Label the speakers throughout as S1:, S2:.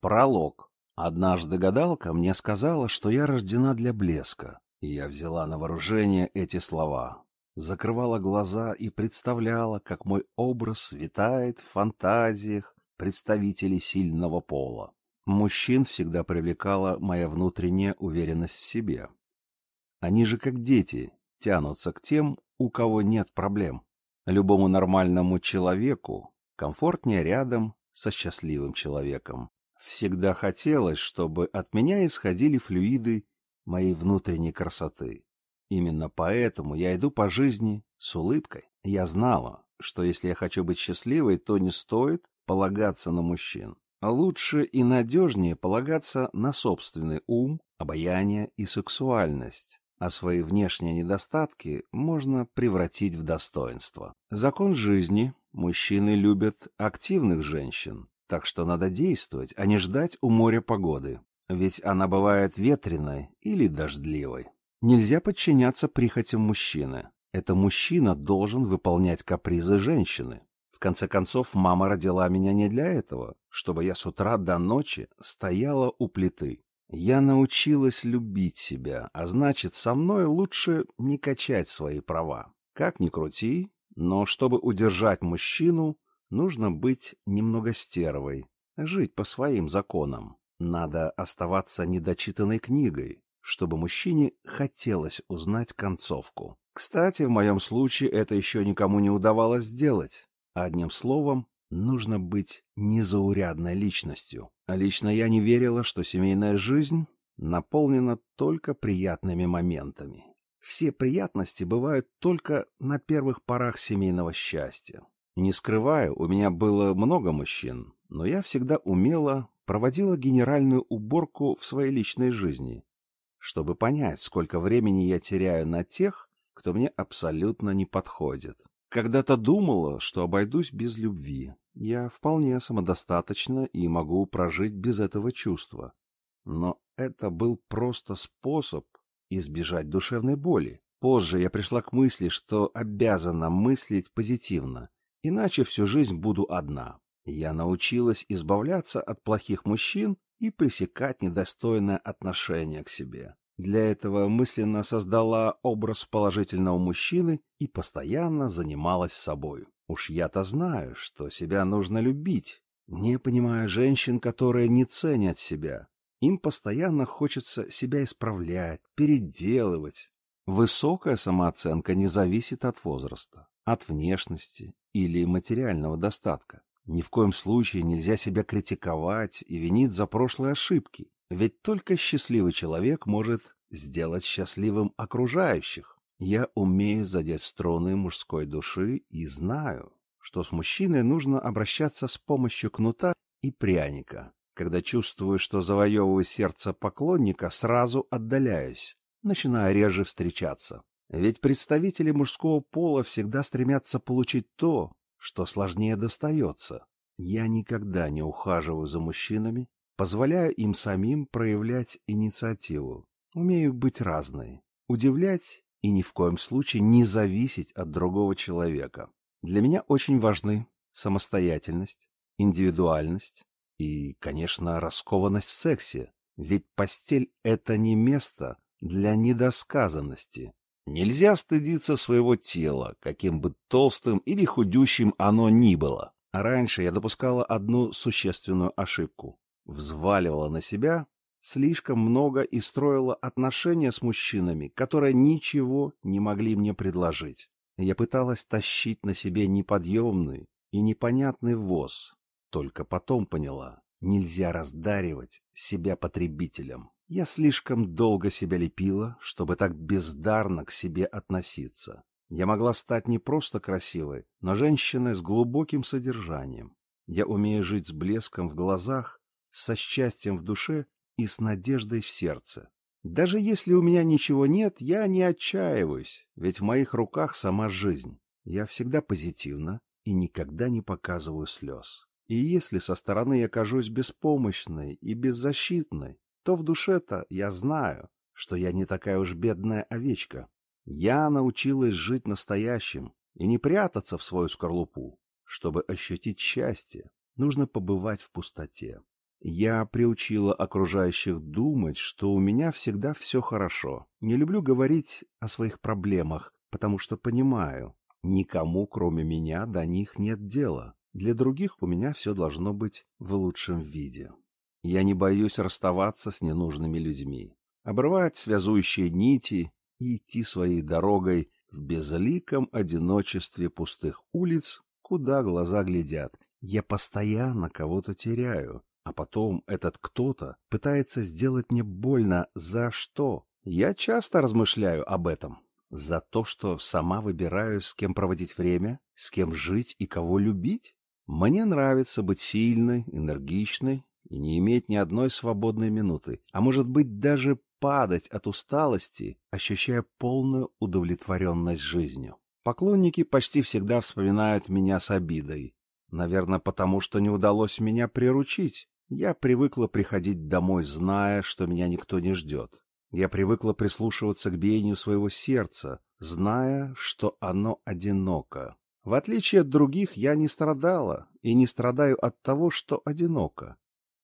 S1: Пролог. Однажды гадалка мне сказала, что я рождена для блеска, и я взяла на вооружение эти слова. Закрывала глаза и представляла, как мой образ витает в фантазиях представителей сильного пола. Мужчин всегда привлекала моя внутренняя уверенность в себе. Они же, как дети, тянутся к тем, у кого нет проблем. Любому нормальному человеку комфортнее рядом со счастливым человеком. Всегда хотелось, чтобы от меня исходили флюиды моей внутренней красоты. Именно поэтому я иду по жизни с улыбкой. Я знала, что если я хочу быть счастливой, то не стоит полагаться на мужчин. А лучше и надежнее полагаться на собственный ум, обаяние и сексуальность, а свои внешние недостатки можно превратить в достоинство. Закон жизни – мужчины любят активных женщин, так что надо действовать, а не ждать у моря погоды, ведь она бывает ветреной или дождливой. Нельзя подчиняться прихотям мужчины. Это мужчина должен выполнять капризы женщины. В конце концов, мама родила меня не для этого, чтобы я с утра до ночи стояла у плиты. Я научилась любить себя, а значит, со мной лучше не качать свои права. Как ни крути, но чтобы удержать мужчину, нужно быть немного стервой, жить по своим законам. Надо оставаться недочитанной книгой, чтобы мужчине хотелось узнать концовку. Кстати, в моем случае это еще никому не удавалось сделать. Одним словом, нужно быть незаурядной личностью. А лично я не верила, что семейная жизнь наполнена только приятными моментами. Все приятности бывают только на первых порах семейного счастья. Не скрываю, у меня было много мужчин, но я всегда умела проводила генеральную уборку в своей личной жизни, чтобы понять, сколько времени я теряю на тех, кто мне абсолютно не подходит. Когда-то думала, что обойдусь без любви. Я вполне самодостаточна и могу прожить без этого чувства. Но это был просто способ избежать душевной боли. Позже я пришла к мысли, что обязана мыслить позитивно, иначе всю жизнь буду одна. Я научилась избавляться от плохих мужчин и пресекать недостойное отношение к себе. Для этого мысленно создала образ положительного мужчины и постоянно занималась собой. Уж я-то знаю, что себя нужно любить. Не понимаю женщин, которые не ценят себя. Им постоянно хочется себя исправлять, переделывать. Высокая самооценка не зависит от возраста, от внешности или материального достатка. Ни в коем случае нельзя себя критиковать и винить за прошлые ошибки. Ведь только счастливый человек может сделать счастливым окружающих. Я умею задеть струны мужской души и знаю, что с мужчиной нужно обращаться с помощью кнута и пряника. Когда чувствую, что завоевываю сердце поклонника, сразу отдаляюсь, начиная реже встречаться. Ведь представители мужского пола всегда стремятся получить то, что сложнее достается. Я никогда не ухаживаю за мужчинами, позволяю им самим проявлять инициативу. Умею быть разной, удивлять и ни в коем случае не зависеть от другого человека. Для меня очень важны самостоятельность, индивидуальность и, конечно, раскованность в сексе, ведь постель — это не место для недосказанности. Нельзя стыдиться своего тела, каким бы толстым или худющим оно ни было. А раньше я допускала одну существенную ошибку. Взваливала на себя слишком много и строила отношения с мужчинами, которые ничего не могли мне предложить. Я пыталась тащить на себе неподъемный и непонятный ввоз. Только потом поняла, нельзя раздаривать себя потребителям. Я слишком долго себя лепила, чтобы так бездарно к себе относиться. Я могла стать не просто красивой, но женщиной с глубоким содержанием. Я умею жить с блеском в глазах, со счастьем в душе и с надеждой в сердце. Даже если у меня ничего нет, я не отчаиваюсь, ведь в моих руках сама жизнь. Я всегда позитивна и никогда не показываю слез. И если со стороны я кажусь беспомощной и беззащитной, то в душе-то я знаю, что я не такая уж бедная овечка. Я научилась жить настоящим и не прятаться в свою скорлупу. Чтобы ощутить счастье, нужно побывать в пустоте. Я приучила окружающих думать, что у меня всегда все хорошо. Не люблю говорить о своих проблемах, потому что понимаю, никому, кроме меня, до них нет дела. Для других у меня все должно быть в лучшем виде. Я не боюсь расставаться с ненужными людьми, обрывать связующие нити и идти своей дорогой в безликом одиночестве пустых улиц, куда глаза глядят. Я постоянно кого-то теряю, а потом этот кто-то пытается сделать мне больно за что? Я часто размышляю об этом. За то, что сама выбираю, с кем проводить время, с кем жить и кого любить? Мне нравится быть сильной, энергичной и не иметь ни одной свободной минуты, а может быть даже падать от усталости, ощущая полную удовлетворенность жизнью. Поклонники почти всегда вспоминают меня с обидой. Наверное, потому что не удалось меня приручить. Я привыкла приходить домой, зная, что меня никто не ждет. Я привыкла прислушиваться к биению своего сердца, зная, что оно одиноко. В отличие от других, я не страдала и не страдаю от того, что одиноко.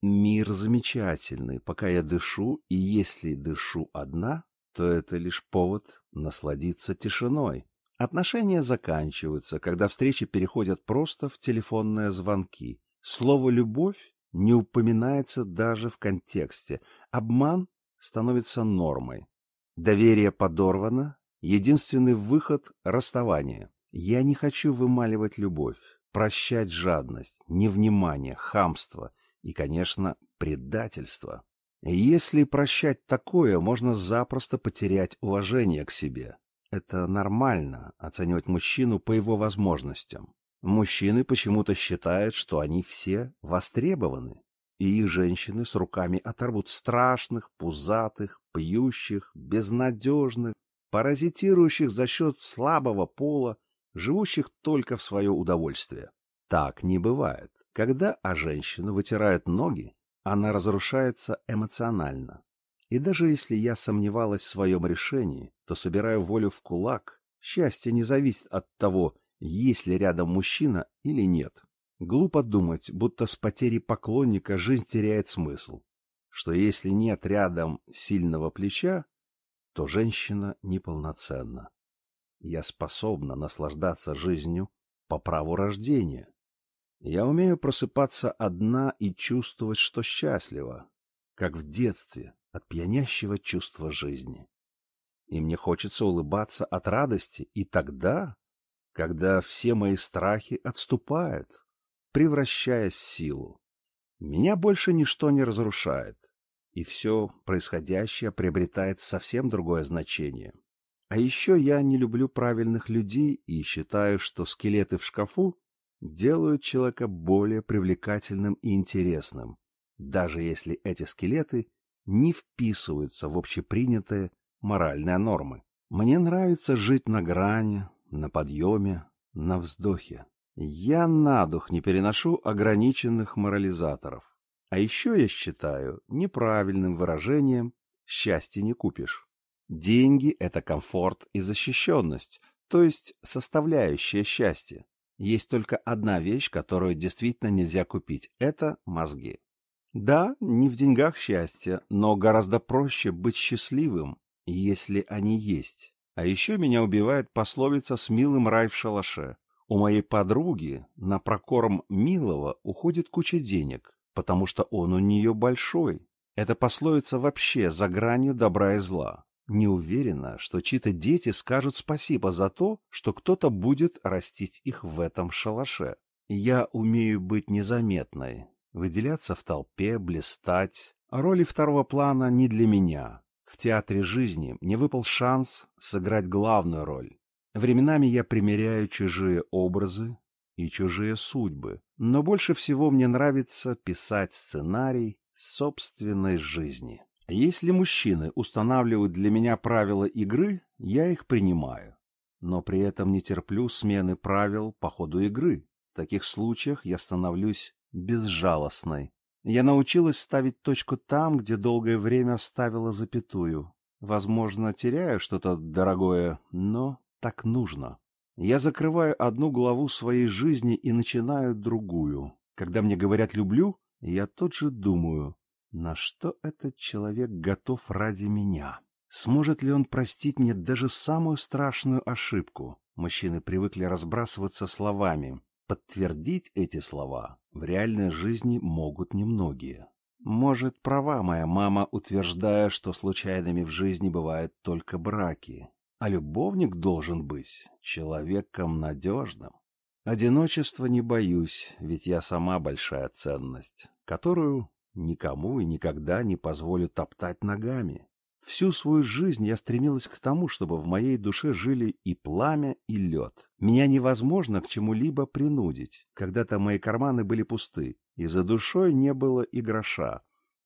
S1: Мир замечательный, пока я дышу, и если дышу одна, то это лишь повод насладиться тишиной. Отношения заканчиваются, когда встречи переходят просто в телефонные звонки. Слово «любовь» не упоминается даже в контексте. Обман становится нормой. Доверие подорвано, единственный выход — расставание. Я не хочу вымаливать любовь, прощать жадность, невнимание, хамство — и, конечно, предательство. Если прощать такое, можно запросто потерять уважение к себе. Это нормально оценивать мужчину по его возможностям. Мужчины почему-то считают, что они все востребованы, и их женщины с руками оторвут страшных, пузатых, пьющих, безнадежных, паразитирующих за счет слабого пола, живущих только в свое удовольствие. Так не бывает. Когда о женщину вытирают ноги, она разрушается эмоционально. И даже если я сомневалась в своем решении, то собираю волю в кулак. Счастье не зависит от того, есть ли рядом мужчина или нет. Глупо думать, будто с потерей поклонника жизнь теряет смысл. Что если нет рядом сильного плеча, то женщина неполноценна. Я способна наслаждаться жизнью по праву рождения. Я умею просыпаться одна и чувствовать, что счастлива, как в детстве, от пьянящего чувства жизни. И мне хочется улыбаться от радости и тогда, когда все мои страхи отступают, превращаясь в силу. Меня больше ничто не разрушает, и все происходящее приобретает совсем другое значение. А еще я не люблю правильных людей и считаю, что скелеты в шкафу делают человека более привлекательным и интересным, даже если эти скелеты не вписываются в общепринятые моральные нормы. Мне нравится жить на грани, на подъеме, на вздохе. Я на дух не переношу ограниченных морализаторов. А еще я считаю неправильным выражением «счастье не купишь». Деньги — это комфорт и защищенность, то есть составляющая счастья. Есть только одна вещь, которую действительно нельзя купить – это мозги. Да, не в деньгах счастье, но гораздо проще быть счастливым, если они есть. А еще меня убивает пословица с милым рай в шалаше. У моей подруги на прокорм милого уходит куча денег, потому что он у нее большой. Эта пословица вообще за гранью добра и зла. Не уверена, что чьи-то дети скажут спасибо за то, что кто-то будет растить их в этом шалаше. Я умею быть незаметной, выделяться в толпе, блистать. Роли второго плана не для меня. В театре жизни мне выпал шанс сыграть главную роль. Временами я примеряю чужие образы и чужие судьбы, но больше всего мне нравится писать сценарий собственной жизни. Если мужчины устанавливают для меня правила игры, я их принимаю. Но при этом не терплю смены правил по ходу игры. В таких случаях я становлюсь безжалостной. Я научилась ставить точку там, где долгое время ставила запятую. Возможно, теряю что-то дорогое, но так нужно. Я закрываю одну главу своей жизни и начинаю другую. Когда мне говорят «люблю», я тут же думаю, на что этот человек готов ради меня? Сможет ли он простить мне даже самую страшную ошибку? Мужчины привыкли разбрасываться словами. Подтвердить эти слова в реальной жизни могут немногие. Может, права моя мама, утверждая, что случайными в жизни бывают только браки, а любовник должен быть человеком надежным. Одиночества не боюсь, ведь я сама большая ценность, которую никому и никогда не позволю топтать ногами. Всю свою жизнь я стремилась к тому, чтобы в моей душе жили и пламя, и лед. Меня невозможно к чему-либо принудить. Когда-то мои карманы были пусты, и за душой не было и гроша.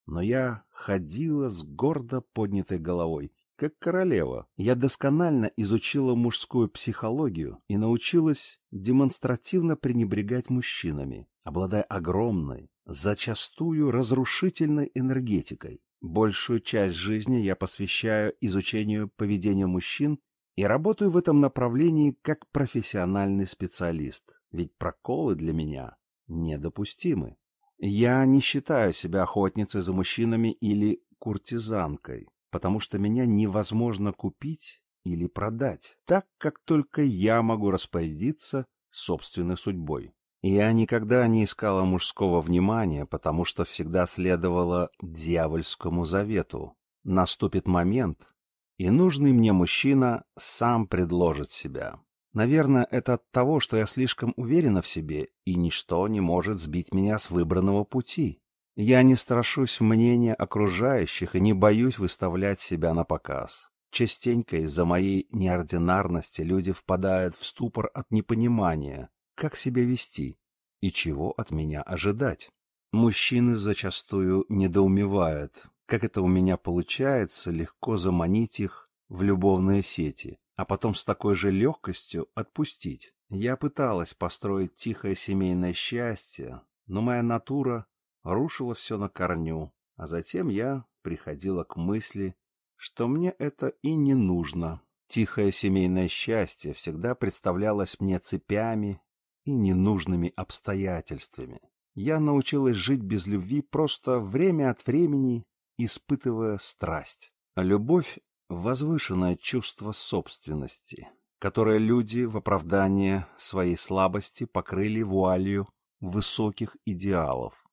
S1: Но я ходила с гордо поднятой головой, как королева. Я досконально изучила мужскую психологию и научилась демонстративно пренебрегать мужчинами, обладая огромной, зачастую разрушительной энергетикой. Большую часть жизни я посвящаю изучению поведения мужчин и работаю в этом направлении как профессиональный специалист, ведь проколы для меня недопустимы. Я не считаю себя охотницей за мужчинами или куртизанкой, потому что меня невозможно купить или продать, так как только я могу распорядиться собственной судьбой. Я никогда не искала мужского внимания, потому что всегда следовала дьявольскому завету. Наступит момент, и нужный мне мужчина сам предложит себя. Наверное, это от того, что я слишком уверена в себе, и ничто не может сбить меня с выбранного пути. Я не страшусь мнения окружающих и не боюсь выставлять себя на показ. Частенько из-за моей неординарности люди впадают в ступор от непонимания, как себя вести и чего от меня ожидать. Мужчины зачастую недоумевают, как это у меня получается легко заманить их в любовные сети, а потом с такой же легкостью отпустить. Я пыталась построить тихое семейное счастье, но моя натура рушила все на корню, а затем я приходила к мысли, что мне это и не нужно. Тихое семейное счастье всегда представлялось мне цепями и ненужными обстоятельствами. Я научилась жить без любви просто время от времени, испытывая страсть. А любовь — возвышенное чувство собственности, которое люди в оправдание своей слабости покрыли вуалью высоких идеалов.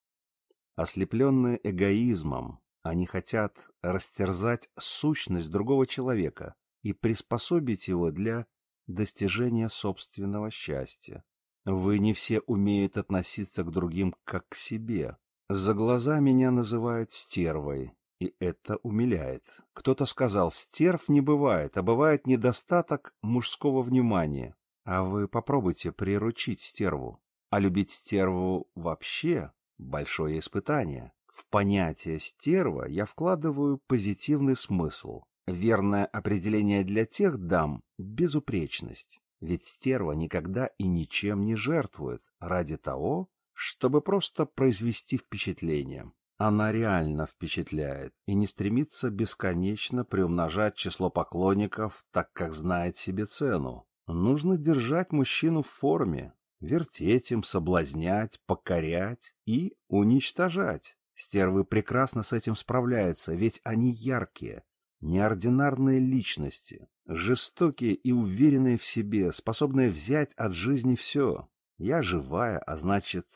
S1: Ослепленные эгоизмом, они хотят растерзать сущность другого человека и приспособить его для достижения собственного счастья. Вы не все умеют относиться к другим как к себе. За глаза меня называют стервой, и это умиляет. Кто-то сказал, стерв не бывает, а бывает недостаток мужского внимания. А вы попробуйте приручить стерву. А любить стерву вообще большое испытание. В понятие стерва я вкладываю позитивный смысл. Верное определение для тех дам – безупречность. Ведь стерва никогда и ничем не жертвует ради того, чтобы просто произвести впечатление. Она реально впечатляет и не стремится бесконечно приумножать число поклонников, так как знает себе цену. Нужно держать мужчину в форме, вертеть им, соблазнять, покорять и уничтожать. Стервы прекрасно с этим справляются, ведь они яркие, неординарные личности, жестокие и уверенные в себе, способные взять от жизни все. Я живая, а значит,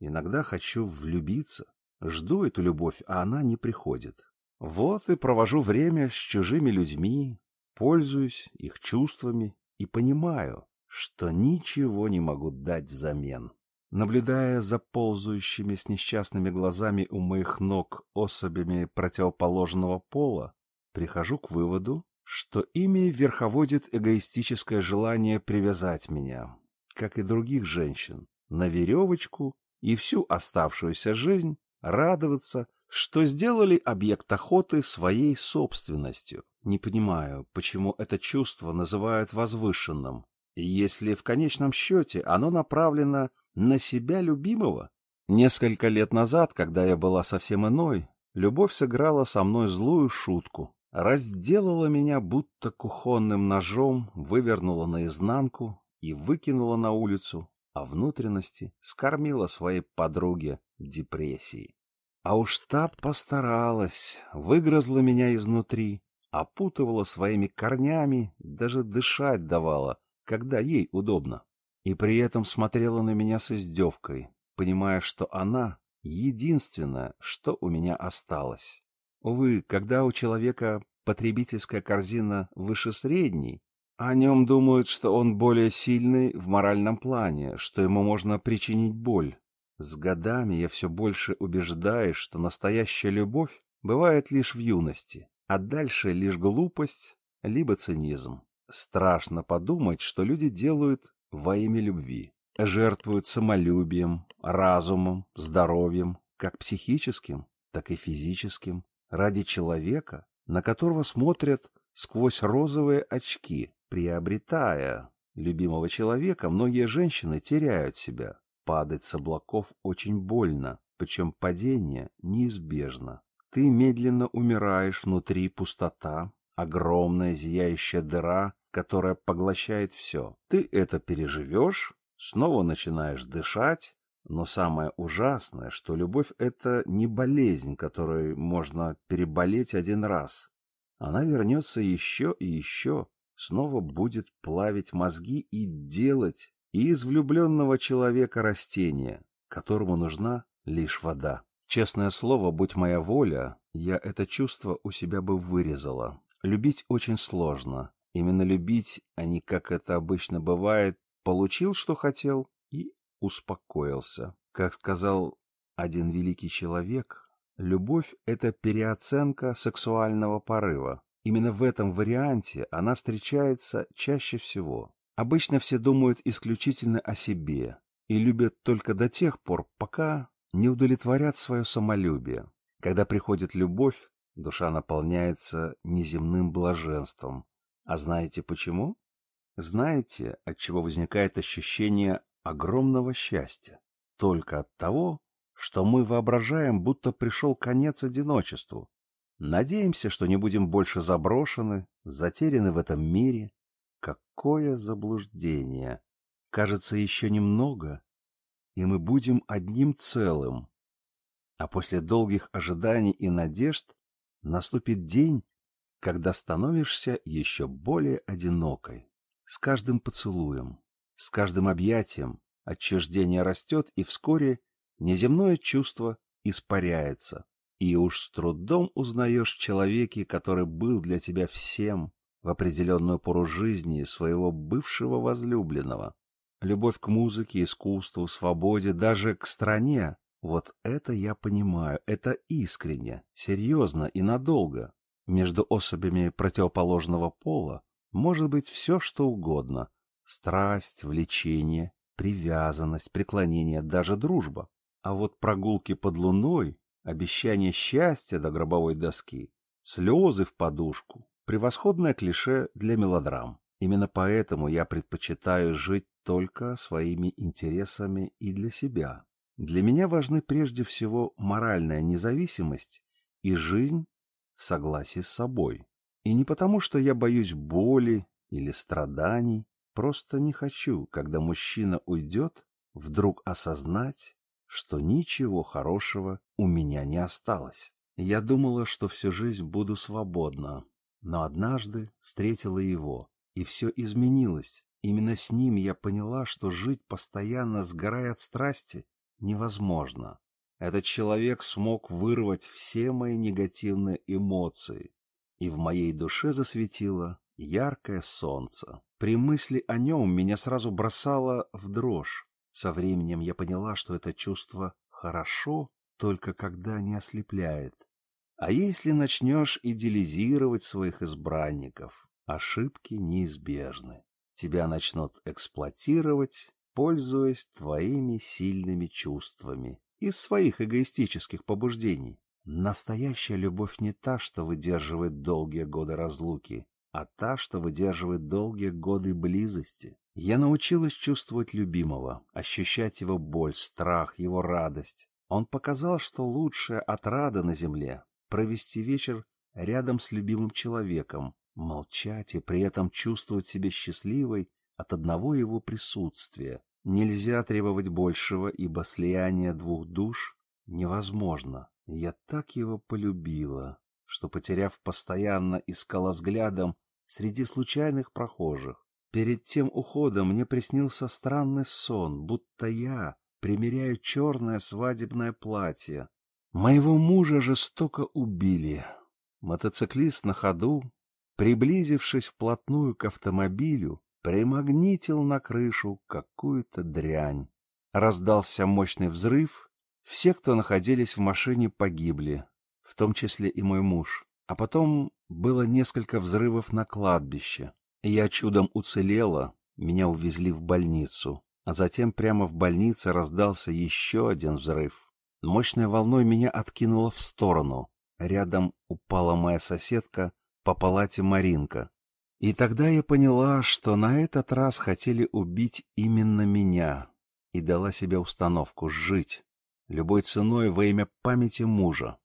S1: иногда хочу влюбиться. Жду эту любовь, а она не приходит. Вот и провожу время с чужими людьми, пользуюсь их чувствами и понимаю, что ничего не могу дать взамен. Наблюдая за ползающими с несчастными глазами у моих ног особями противоположного пола, прихожу к выводу, что ими верховодит эгоистическое желание привязать меня, как и других женщин, на веревочку и всю оставшуюся жизнь радоваться, что сделали объект охоты своей собственностью. Не понимаю, почему это чувство называют возвышенным, если в конечном счете оно направлено на себя любимого. Несколько лет назад, когда я была совсем иной, любовь сыграла со мной злую шутку разделала меня будто кухонным ножом, вывернула наизнанку и выкинула на улицу, а внутренности скормила своей подруге депрессии. А уж та постаралась, выгрызла меня изнутри, опутывала своими корнями, даже дышать давала, когда ей удобно. И при этом смотрела на меня с издевкой, понимая, что она — единственное, что у меня осталось. Увы, когда у человека потребительская корзина выше средней, о нем думают, что он более сильный в моральном плане, что ему можно причинить боль. С годами я все больше убеждаюсь, что настоящая любовь бывает лишь в юности, а дальше лишь глупость, либо цинизм. Страшно подумать, что люди делают во имя любви. Жертвуют самолюбием, разумом, здоровьем, как психическим, так и физическим, ради человека, на которого смотрят сквозь розовые очки, Приобретая любимого человека, многие женщины теряют себя. Падать с облаков очень больно, причем падение неизбежно. Ты медленно умираешь внутри пустота, огромная зияющая дыра, которая поглощает все. Ты это переживешь, снова начинаешь дышать, но самое ужасное, что любовь — это не болезнь, которой можно переболеть один раз. Она вернется еще и еще, снова будет плавить мозги и делать из влюбленного человека растение, которому нужна лишь вода. Честное слово, будь моя воля, я это чувство у себя бы вырезала. Любить очень сложно. Именно любить, а не как это обычно бывает, получил, что хотел, и успокоился. Как сказал один великий человек, любовь — это переоценка сексуального порыва. Именно в этом варианте она встречается чаще всего. Обычно все думают исключительно о себе и любят только до тех пор, пока не удовлетворят свое самолюбие. Когда приходит любовь, душа наполняется неземным блаженством. А знаете почему? Знаете, от чего возникает ощущение огромного счастья? Только от того, что мы воображаем, будто пришел конец одиночеству, Надеемся, что не будем больше заброшены, затеряны в этом мире. Какое заблуждение! Кажется, еще немного, и мы будем одним целым. А после долгих ожиданий и надежд наступит день, когда становишься еще более одинокой. С каждым поцелуем, с каждым объятием отчуждение растет, и вскоре неземное чувство испаряется, и уж с трудом узнаешь человеке, который был для тебя всем в определенную пору жизни своего бывшего возлюбленного. Любовь к музыке, искусству, свободе, даже к стране — вот это я понимаю, это искренне, серьезно и надолго. Между особями противоположного пола может быть все, что угодно. Страсть, влечение, привязанность, преклонение, даже дружба. А вот прогулки под луной обещание счастья до гробовой доски, слезы в подушку, превосходное клише для мелодрам. Именно поэтому я предпочитаю жить только своими интересами и для себя. Для меня важны прежде всего моральная независимость и жизнь в согласии с собой. И не потому, что я боюсь боли или страданий, просто не хочу, когда мужчина уйдет, вдруг осознать, что ничего хорошего у меня не осталось. Я думала, что всю жизнь буду свободна, но однажды встретила его, и все изменилось. Именно с ним я поняла, что жить постоянно, сгорая от страсти, невозможно. Этот человек смог вырвать все мои негативные эмоции, и в моей душе засветило яркое солнце. При мысли о нем меня сразу бросало в дрожь. Со временем я поняла, что это чувство хорошо, только когда не ослепляет. А если начнешь идеализировать своих избранников, ошибки неизбежны. Тебя начнут эксплуатировать, пользуясь твоими сильными чувствами из своих эгоистических побуждений. Настоящая любовь не та, что выдерживает долгие годы разлуки, а та, что выдерживает долгие годы близости. Я научилась чувствовать любимого, ощущать его боль, страх, его радость. Он показал, что лучшая отрада на земле — провести вечер рядом с любимым человеком, молчать и при этом чувствовать себя счастливой от одного его присутствия. Нельзя требовать большего, ибо слияние двух душ невозможно. Я так его полюбила, что, потеряв постоянно, искала взглядом среди случайных прохожих. Перед тем уходом мне приснился странный сон, будто я примеряю черное свадебное платье. Моего мужа жестоко убили. Мотоциклист на ходу, приблизившись вплотную к автомобилю, примагнитил на крышу какую-то дрянь. Раздался мощный взрыв, все, кто находились в машине, погибли, в том числе и мой муж. А потом было несколько взрывов на кладбище. Я чудом уцелела, меня увезли в больницу, а затем прямо в больнице раздался еще один взрыв. Мощной волной меня откинуло в сторону. Рядом упала моя соседка по палате Маринка. И тогда я поняла, что на этот раз хотели убить именно меня, и дала себе установку жить любой ценой во имя памяти мужа.